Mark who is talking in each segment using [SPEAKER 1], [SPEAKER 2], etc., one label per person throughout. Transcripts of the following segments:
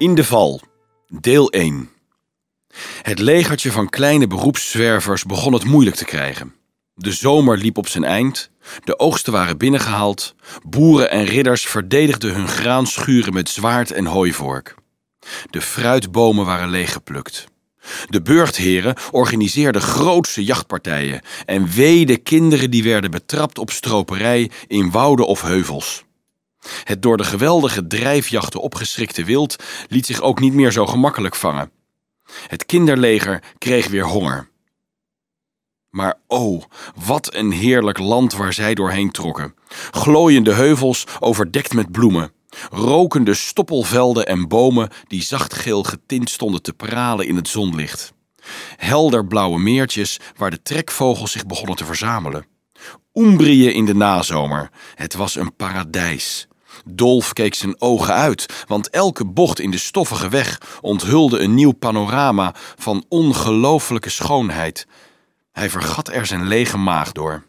[SPEAKER 1] In de val, deel 1. Het legertje van kleine beroepszwervers begon het moeilijk te krijgen. De zomer liep op zijn eind, de oogsten waren binnengehaald, boeren en ridders verdedigden hun graanschuren met zwaard en hooivork. De fruitbomen waren leeggeplukt. De burchtheren organiseerden grootse jachtpartijen en wee kinderen die werden betrapt op stroperij in wouden of heuvels. Het door de geweldige drijfjachten opgeschrikte wild liet zich ook niet meer zo gemakkelijk vangen. Het kinderleger kreeg weer honger. Maar oh, wat een heerlijk land waar zij doorheen trokken. Glooiende heuvels overdekt met bloemen. Rokende stoppelvelden en bomen die zachtgeel getint stonden te pralen in het zonlicht. Helder blauwe meertjes waar de trekvogels zich begonnen te verzamelen. Umbrië in de nazomer. Het was een paradijs. Dolf keek zijn ogen uit, want elke bocht in de stoffige weg onthulde een nieuw panorama van ongelooflijke schoonheid. Hij vergat er zijn lege maag door.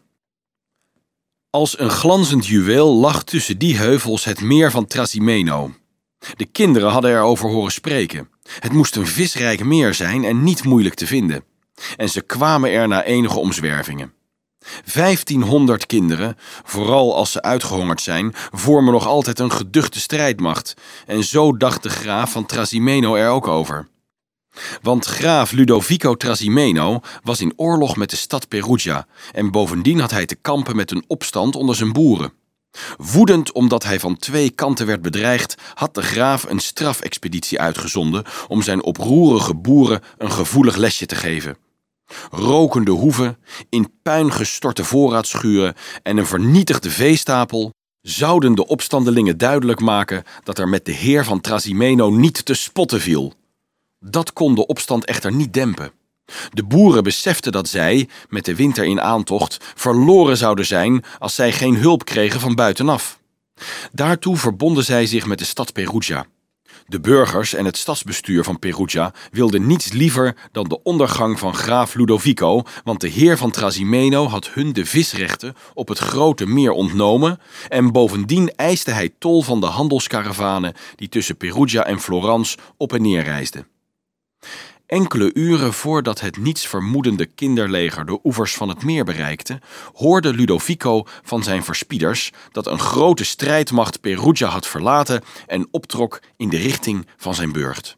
[SPEAKER 1] Als een glanzend juweel lag tussen die heuvels het meer van Trasimeno. De kinderen hadden erover horen spreken. Het moest een visrijk meer zijn en niet moeilijk te vinden. En ze kwamen er na enige omzwervingen. 1500 kinderen, vooral als ze uitgehongerd zijn, vormen nog altijd een geduchte strijdmacht. En zo dacht de graaf van Trasimeno er ook over. Want graaf Ludovico Trasimeno was in oorlog met de stad Perugia en bovendien had hij te kampen met een opstand onder zijn boeren. Woedend omdat hij van twee kanten werd bedreigd, had de graaf een strafexpeditie uitgezonden om zijn oproerige boeren een gevoelig lesje te geven. Rokende hoeven, in puin gestorte voorraadschuren en een vernietigde veestapel zouden de opstandelingen duidelijk maken dat er met de heer van Trasimeno niet te spotten viel. Dat kon de opstand echter niet dempen. De boeren beseften dat zij, met de winter in aantocht, verloren zouden zijn als zij geen hulp kregen van buitenaf. Daartoe verbonden zij zich met de stad Perugia. De burgers en het stadsbestuur van Perugia wilden niets liever dan de ondergang van graaf Ludovico, want de heer van Trasimeno had hun de visrechten op het grote meer ontnomen en bovendien eiste hij tol van de handelskaravanen die tussen Perugia en Florence op en neer reisden. Enkele uren voordat het niets vermoedende kinderleger de oevers van het meer bereikte, hoorde Ludovico van zijn verspieders dat een grote strijdmacht Perugia had verlaten en optrok in de richting van zijn burcht.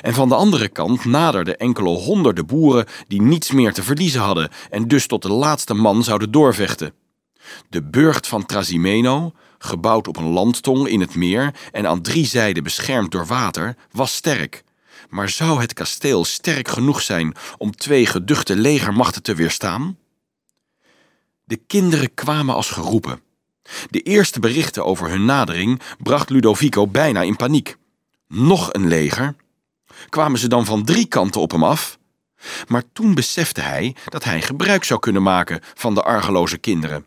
[SPEAKER 1] En van de andere kant naderden enkele honderden boeren die niets meer te verliezen hadden en dus tot de laatste man zouden doorvechten. De burcht van Trasimeno, gebouwd op een landtong in het meer en aan drie zijden beschermd door water, was sterk maar zou het kasteel sterk genoeg zijn om twee geduchte legermachten te weerstaan? De kinderen kwamen als geroepen. De eerste berichten over hun nadering bracht Ludovico bijna in paniek. Nog een leger? Kwamen ze dan van drie kanten op hem af? Maar toen besefte hij dat hij gebruik zou kunnen maken van de argeloze kinderen.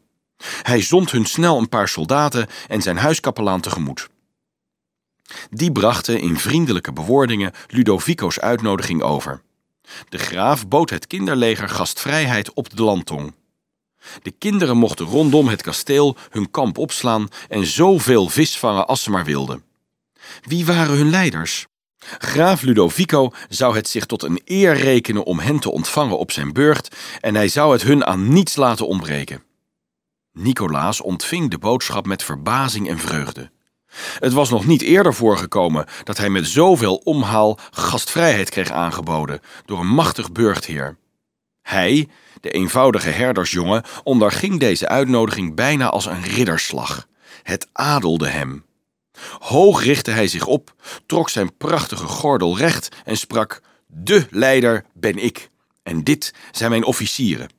[SPEAKER 1] Hij zond hun snel een paar soldaten en zijn huiskapelaan tegemoet. Die brachten in vriendelijke bewoordingen Ludovico's uitnodiging over. De graaf bood het kinderleger gastvrijheid op de landtong. De kinderen mochten rondom het kasteel hun kamp opslaan en zoveel vis vangen als ze maar wilden. Wie waren hun leiders? Graaf Ludovico zou het zich tot een eer rekenen om hen te ontvangen op zijn burcht en hij zou het hun aan niets laten ontbreken. Nicolaas ontving de boodschap met verbazing en vreugde. Het was nog niet eerder voorgekomen dat hij met zoveel omhaal gastvrijheid kreeg aangeboden door een machtig burchtheer. Hij, de eenvoudige herdersjongen, onderging deze uitnodiging bijna als een ridderslag. Het adelde hem. Hoog richtte hij zich op, trok zijn prachtige gordel recht en sprak: De leider ben ik, en dit zijn mijn officieren.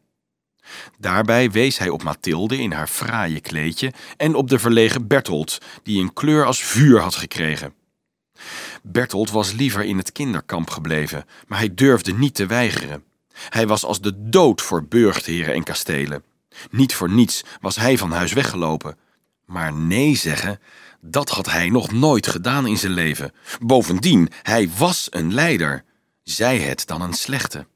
[SPEAKER 1] Daarbij wees hij op Mathilde in haar fraaie kleedje en op de verlegen Bertolt, die een kleur als vuur had gekregen. Bertolt was liever in het kinderkamp gebleven, maar hij durfde niet te weigeren. Hij was als de dood voor burchtheren en kastelen. Niet voor niets was hij van huis weggelopen. Maar nee zeggen, dat had hij nog nooit gedaan in zijn leven. Bovendien, hij was een leider. Zij het dan een slechte.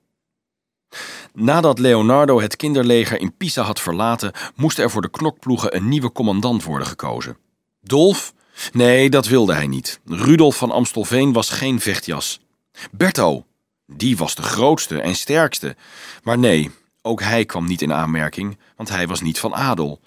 [SPEAKER 1] Nadat Leonardo het kinderleger in Pisa had verlaten, moest er voor de knokploegen een nieuwe commandant worden gekozen. Dolf, Nee, dat wilde hij niet. Rudolf van Amstelveen was geen vechtjas. Berto, die was de grootste en sterkste. Maar nee, ook hij kwam niet in aanmerking, want hij was niet van adel.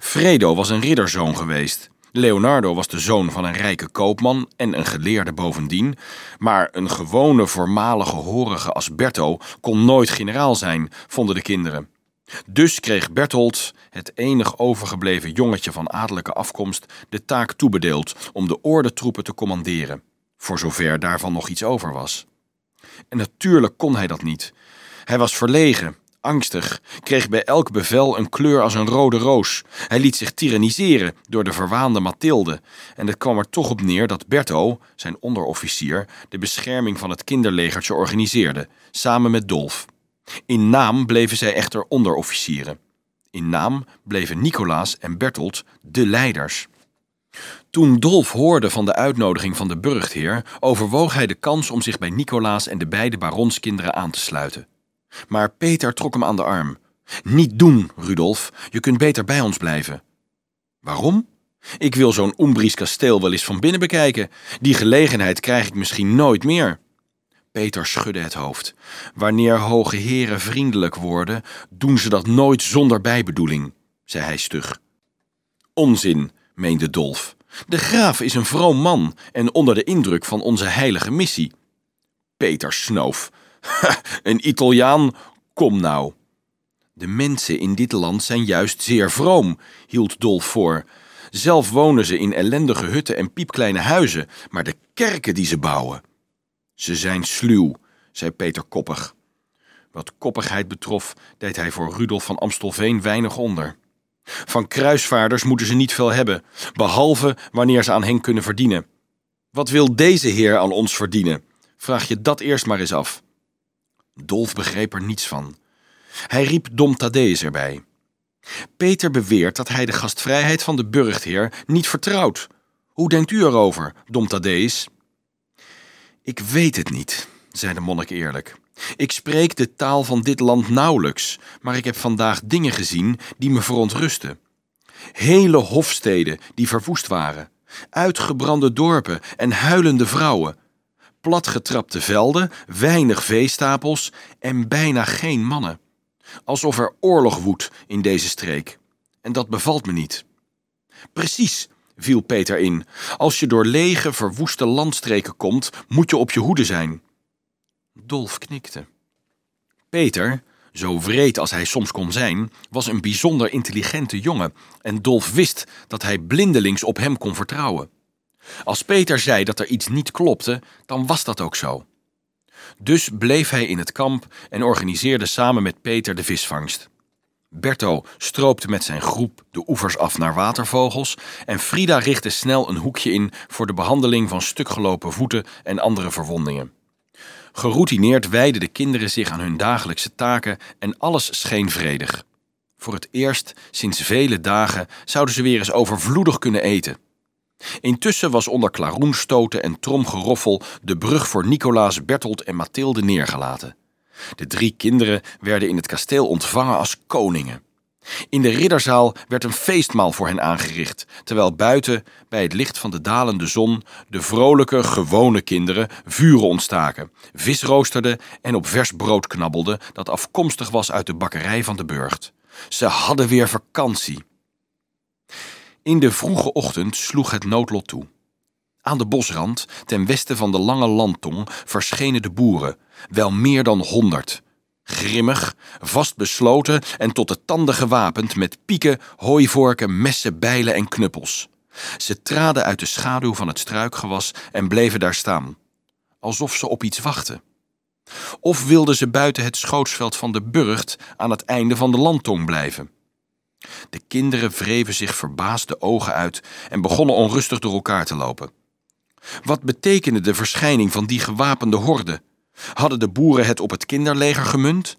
[SPEAKER 1] Fredo was een ridderzoon geweest. Leonardo was de zoon van een rijke koopman en een geleerde bovendien, maar een gewone voormalige horige als Berto kon nooit generaal zijn, vonden de kinderen. Dus kreeg Bertold, het enig overgebleven jongetje van adellijke afkomst, de taak toebedeeld om de ordentroepen te commanderen, voor zover daarvan nog iets over was. En natuurlijk kon hij dat niet. Hij was verlegen, angstig, kreeg bij elk bevel een kleur als een rode roos. Hij liet zich tyranniseren door de verwaande Mathilde. En het kwam er toch op neer dat Berto, zijn onderofficier, de bescherming van het kinderlegertje organiseerde, samen met Dolf. In naam bleven zij echter onderofficieren. In naam bleven Nicolaas en Bertold de leiders. Toen Dolf hoorde van de uitnodiging van de burchtheer, overwoog hij de kans om zich bij Nicolaas en de beide baronskinderen aan te sluiten. Maar Peter trok hem aan de arm. Niet doen, Rudolf, je kunt beter bij ons blijven. Waarom? Ik wil zo'n Umbries kasteel wel eens van binnen bekijken. Die gelegenheid krijg ik misschien nooit meer. Peter schudde het hoofd. Wanneer hoge heren vriendelijk worden, doen ze dat nooit zonder bijbedoeling, zei hij stug. Onzin, meende Dolf. De graaf is een vroom man en onder de indruk van onze heilige missie. Peter snoof. een Italiaan, kom nou. De mensen in dit land zijn juist zeer vroom, hield Dolf voor. Zelf wonen ze in ellendige hutten en piepkleine huizen, maar de kerken die ze bouwen. Ze zijn sluw, zei Peter koppig. Wat koppigheid betrof, deed hij voor Rudolf van Amstelveen weinig onder. Van kruisvaarders moeten ze niet veel hebben, behalve wanneer ze aan hen kunnen verdienen. Wat wil deze heer aan ons verdienen? Vraag je dat eerst maar eens af. Dolf begreep er niets van. Hij riep Dom Thaddeus erbij. Peter beweert dat hij de gastvrijheid van de burchtheer niet vertrouwt. Hoe denkt u erover, Dom Thaddeus? Ik weet het niet, zei de monnik eerlijk. Ik spreek de taal van dit land nauwelijks, maar ik heb vandaag dingen gezien die me verontrusten. Hele hofsteden die verwoest waren, uitgebrande dorpen en huilende vrouwen, platgetrapte velden, weinig veestapels en bijna geen mannen. Alsof er oorlog woedt in deze streek. En dat bevalt me niet. Precies, viel Peter in. Als je door lege, verwoeste landstreken komt, moet je op je hoede zijn. Dolf knikte. Peter, zo wreed als hij soms kon zijn, was een bijzonder intelligente jongen en Dolf wist dat hij blindelings op hem kon vertrouwen. Als Peter zei dat er iets niet klopte, dan was dat ook zo. Dus bleef hij in het kamp en organiseerde samen met Peter de visvangst. Berto stroopte met zijn groep de oevers af naar watervogels en Frida richtte snel een hoekje in voor de behandeling van stukgelopen voeten en andere verwondingen. Geroutineerd wijden de kinderen zich aan hun dagelijkse taken en alles scheen vredig. Voor het eerst sinds vele dagen zouden ze weer eens overvloedig kunnen eten. Intussen was onder klaroenstoten en tromgeroffel de brug voor Nicolaas, Bertold en Mathilde neergelaten. De drie kinderen werden in het kasteel ontvangen als koningen. In de ridderzaal werd een feestmaal voor hen aangericht, terwijl buiten, bij het licht van de dalende zon, de vrolijke, gewone kinderen vuren ontstaken, vis roosterden en op vers brood knabbelden dat afkomstig was uit de bakkerij van de burcht. Ze hadden weer vakantie. In de vroege ochtend sloeg het noodlot toe. Aan de bosrand, ten westen van de lange landtong, verschenen de boeren, wel meer dan honderd. Grimmig, vastbesloten en tot de tanden gewapend met pieken, hooivorken, messen, bijlen en knuppels. Ze traden uit de schaduw van het struikgewas en bleven daar staan, alsof ze op iets wachten. Of wilden ze buiten het schootsveld van de burcht aan het einde van de landtong blijven. De kinderen wreven zich verbaasd de ogen uit en begonnen onrustig door elkaar te lopen. Wat betekende de verschijning van die gewapende horde? Hadden de boeren het op het kinderleger gemunt?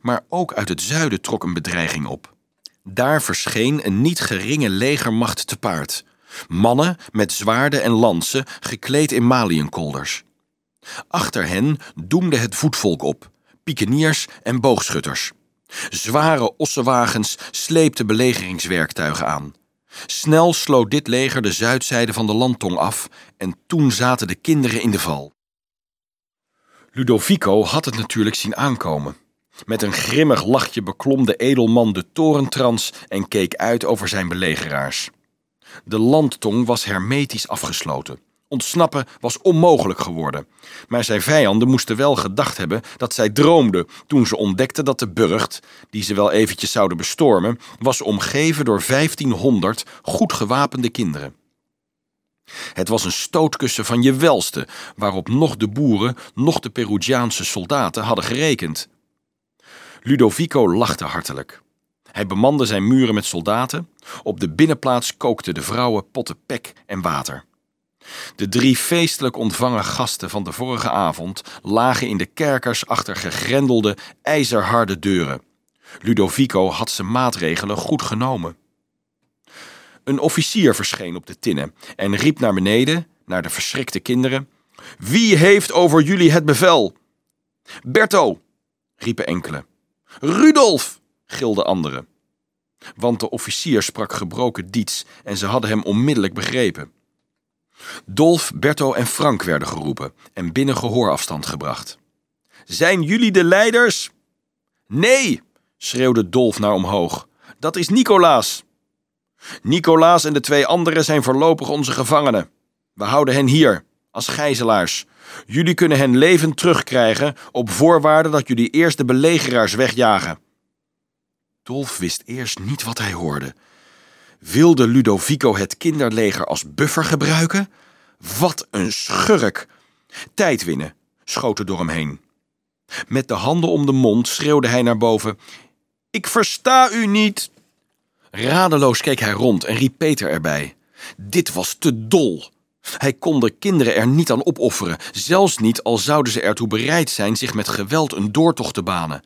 [SPEAKER 1] Maar ook uit het zuiden trok een bedreiging op. Daar verscheen een niet geringe legermacht te paard. Mannen met zwaarden en lansen, gekleed in maliënkolders. Achter hen doemde het voetvolk op, pikeniers en boogschutters. Zware ossenwagens sleepten belegeringswerktuigen aan. Snel sloot dit leger de zuidzijde van de landtong af en toen zaten de kinderen in de val. Ludovico had het natuurlijk zien aankomen. Met een grimmig lachje beklom de edelman de torentrans en keek uit over zijn belegeraars. De landtong was hermetisch afgesloten. Ontsnappen was onmogelijk geworden. Maar zijn vijanden moesten wel gedacht hebben dat zij droomden toen ze ontdekten dat de burcht, die ze wel eventjes zouden bestormen, was omgeven door 1500 goed gewapende kinderen. Het was een stootkussen van je welste, waarop nog de boeren, nog de Perugiaanse soldaten hadden gerekend. Ludovico lachte hartelijk. Hij bemande zijn muren met soldaten. Op de binnenplaats kookten de vrouwen potten pek en water. De drie feestelijk ontvangen gasten van de vorige avond lagen in de kerkers achter gegrendelde, ijzerharde deuren. Ludovico had zijn maatregelen goed genomen. Een officier verscheen op de tinnen en riep naar beneden, naar de verschrikte kinderen: Wie heeft over jullie het bevel? Berto, riepen enkele. Rudolf, gilden anderen. Want de officier sprak gebroken Diets en ze hadden hem onmiddellijk begrepen. Dolf, Berto en Frank werden geroepen en binnen gehoorafstand gebracht. Zijn jullie de leiders? Nee, schreeuwde Dolf naar omhoog. Dat is Nicolaas. Nicolaas en de twee anderen zijn voorlopig onze gevangenen. We houden hen hier, als gijzelaars. Jullie kunnen hen levend terugkrijgen op voorwaarde dat jullie eerst de belegeraars wegjagen. Dolf wist eerst niet wat hij hoorde. Wilde Ludovico het kinderleger als buffer gebruiken? Wat een schurk! Tijd winnen, schoot er door hem heen. Met de handen om de mond schreeuwde hij naar boven: Ik versta u niet! Radeloos keek hij rond en riep Peter erbij. Dit was te dol. Hij kon de kinderen er niet aan opofferen, zelfs niet al zouden ze ertoe bereid zijn zich met geweld een doortocht te banen.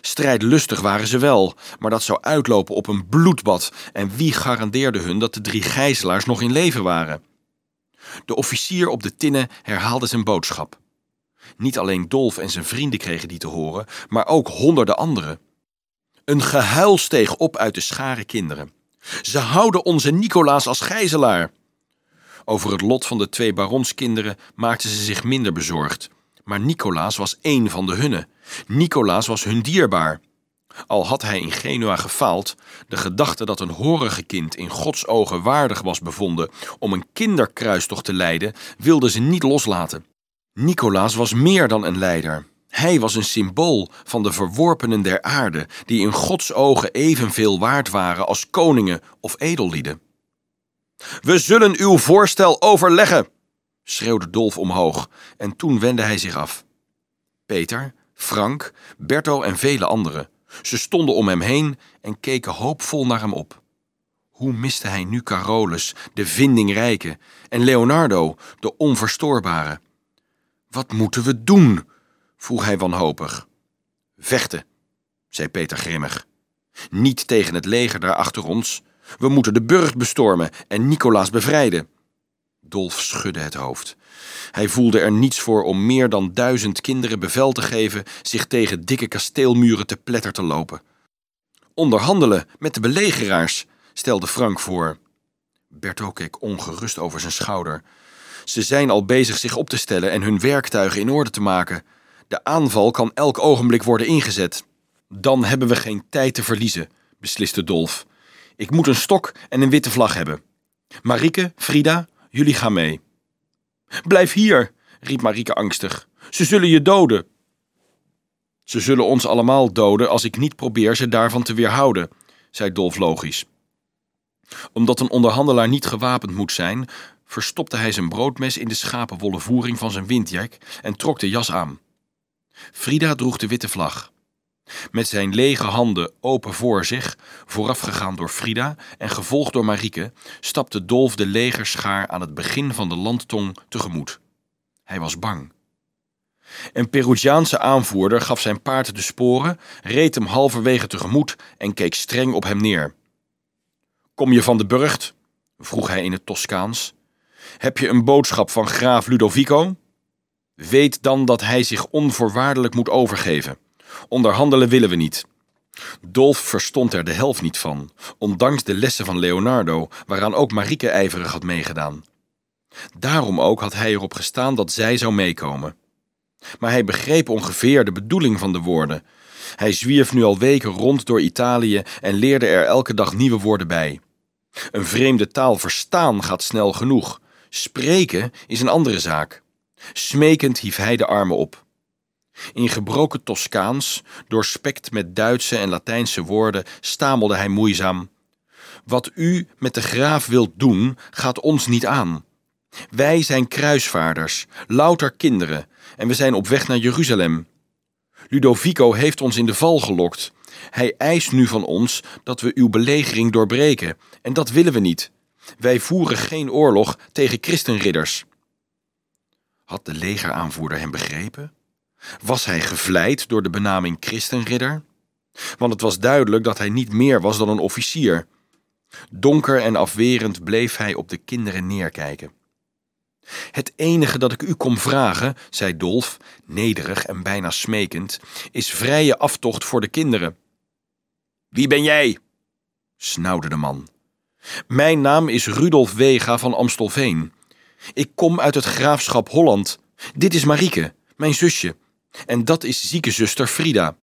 [SPEAKER 1] Strijdlustig waren ze wel, maar dat zou uitlopen op een bloedbad en wie garandeerde hun dat de drie gijzelaars nog in leven waren? De officier op de tinnen herhaalde zijn boodschap. Niet alleen Dolf en zijn vrienden kregen die te horen, maar ook honderden anderen. Een gehuil steeg op uit de schare kinderen. Ze houden onze Nicolaas als gijzelaar. Over het lot van de twee baronskinderen maakten ze zich minder bezorgd. Maar Nicolaas was één van de hunne. Nicolaas was hun dierbaar. Al had hij in Genua gefaald, de gedachte dat een horige kind in Gods ogen waardig was bevonden om een kinderkruistocht te leiden, wilden ze niet loslaten. Nicolaas was meer dan een leider. Hij was een symbool van de verworpenen der aarde, die in Gods ogen evenveel waard waren als koningen of edellieden. We zullen uw voorstel overleggen, schreeuwde Dolf omhoog, en toen wendde hij zich af. Peter, Frank, Berto en vele anderen. Ze stonden om hem heen en keken hoopvol naar hem op. Hoe miste hij nu Carolus, de vindingrijke, en Leonardo, de onverstoorbare? Wat moeten we doen? vroeg hij wanhopig. Vechten, zei Peter grimmig. Niet tegen het leger daar achter ons. We moeten de burcht bestormen en Nicolaas bevrijden. Dolf schudde het hoofd. Hij voelde er niets voor om meer dan duizend kinderen bevel te geven zich tegen dikke kasteelmuren te pletter te lopen. Onderhandelen met de belegeraars, stelde Frank voor. Berto keek ongerust over zijn schouder. Ze zijn al bezig zich op te stellen en hun werktuigen in orde te maken. De aanval kan elk ogenblik worden ingezet. Dan hebben we geen tijd te verliezen, besliste Dolf. Ik moet een stok en een witte vlag hebben. Marike, Frida, jullie gaan mee. Blijf hier, riep Marieke angstig. Ze zullen je doden. Ze zullen ons allemaal doden als ik niet probeer ze daarvan te weerhouden, zei Dolf logisch. Omdat een onderhandelaar niet gewapend moet zijn, verstopte hij zijn broodmes in de schapenwolle voering van zijn windjak en trok de jas aan. Frida droeg de witte vlag. Met zijn lege handen open voor zich, voorafgegaan door Frida en gevolgd door Marieke, stapte Dolf de legerschaar aan het begin van de landtong tegemoet. Hij was bang. Een Perugiaanse aanvoerder gaf zijn paard de sporen, reed hem halverwege tegemoet en keek streng op hem neer. Kom je van de burcht? vroeg hij in het Toscaans. Heb je een boodschap van graaf Ludovico? Weet dan dat hij zich onvoorwaardelijk moet overgeven. Onderhandelen willen we niet. Dolf verstond er de helft niet van, ondanks de lessen van Leonardo, waaraan ook Marieke ijverig had meegedaan. Daarom ook had hij erop gestaan dat zij zou meekomen. Maar hij begreep ongeveer de bedoeling van de woorden. Hij zwierf nu al weken rond door Italië en leerde er elke dag nieuwe woorden bij. Een vreemde taal verstaan gaat snel genoeg. Spreken is een andere zaak. Smekend hief hij de armen op. In gebroken Toscaans, doorspekt met Duitse en Latijnse woorden, stamelde hij moeizaam: Wat u met de graaf wilt doen, gaat ons niet aan. Wij zijn kruisvaarders, louter kinderen, en we zijn op weg naar Jeruzalem. Ludovico heeft ons in de val gelokt. Hij eist nu van ons dat we uw belegering doorbreken, en dat willen we niet. Wij voeren geen oorlog tegen christenridders. Had de legeraanvoerder hem begrepen? Was hij gevleid door de benaming christenridder? Want het was duidelijk dat hij niet meer was dan een officier. Donker en afwerend bleef hij op de kinderen neerkijken. Het enige dat ik u kom vragen, zei Dolf, nederig en bijna smekend, is vrije aftocht voor de kinderen. Wie ben jij? snauwde de man. Mijn naam is Rudolf Wega van Amstelveen. Ik kom uit het graafschap Holland. Dit is Marieke, mijn zusje. En dat is zieke zuster Frida.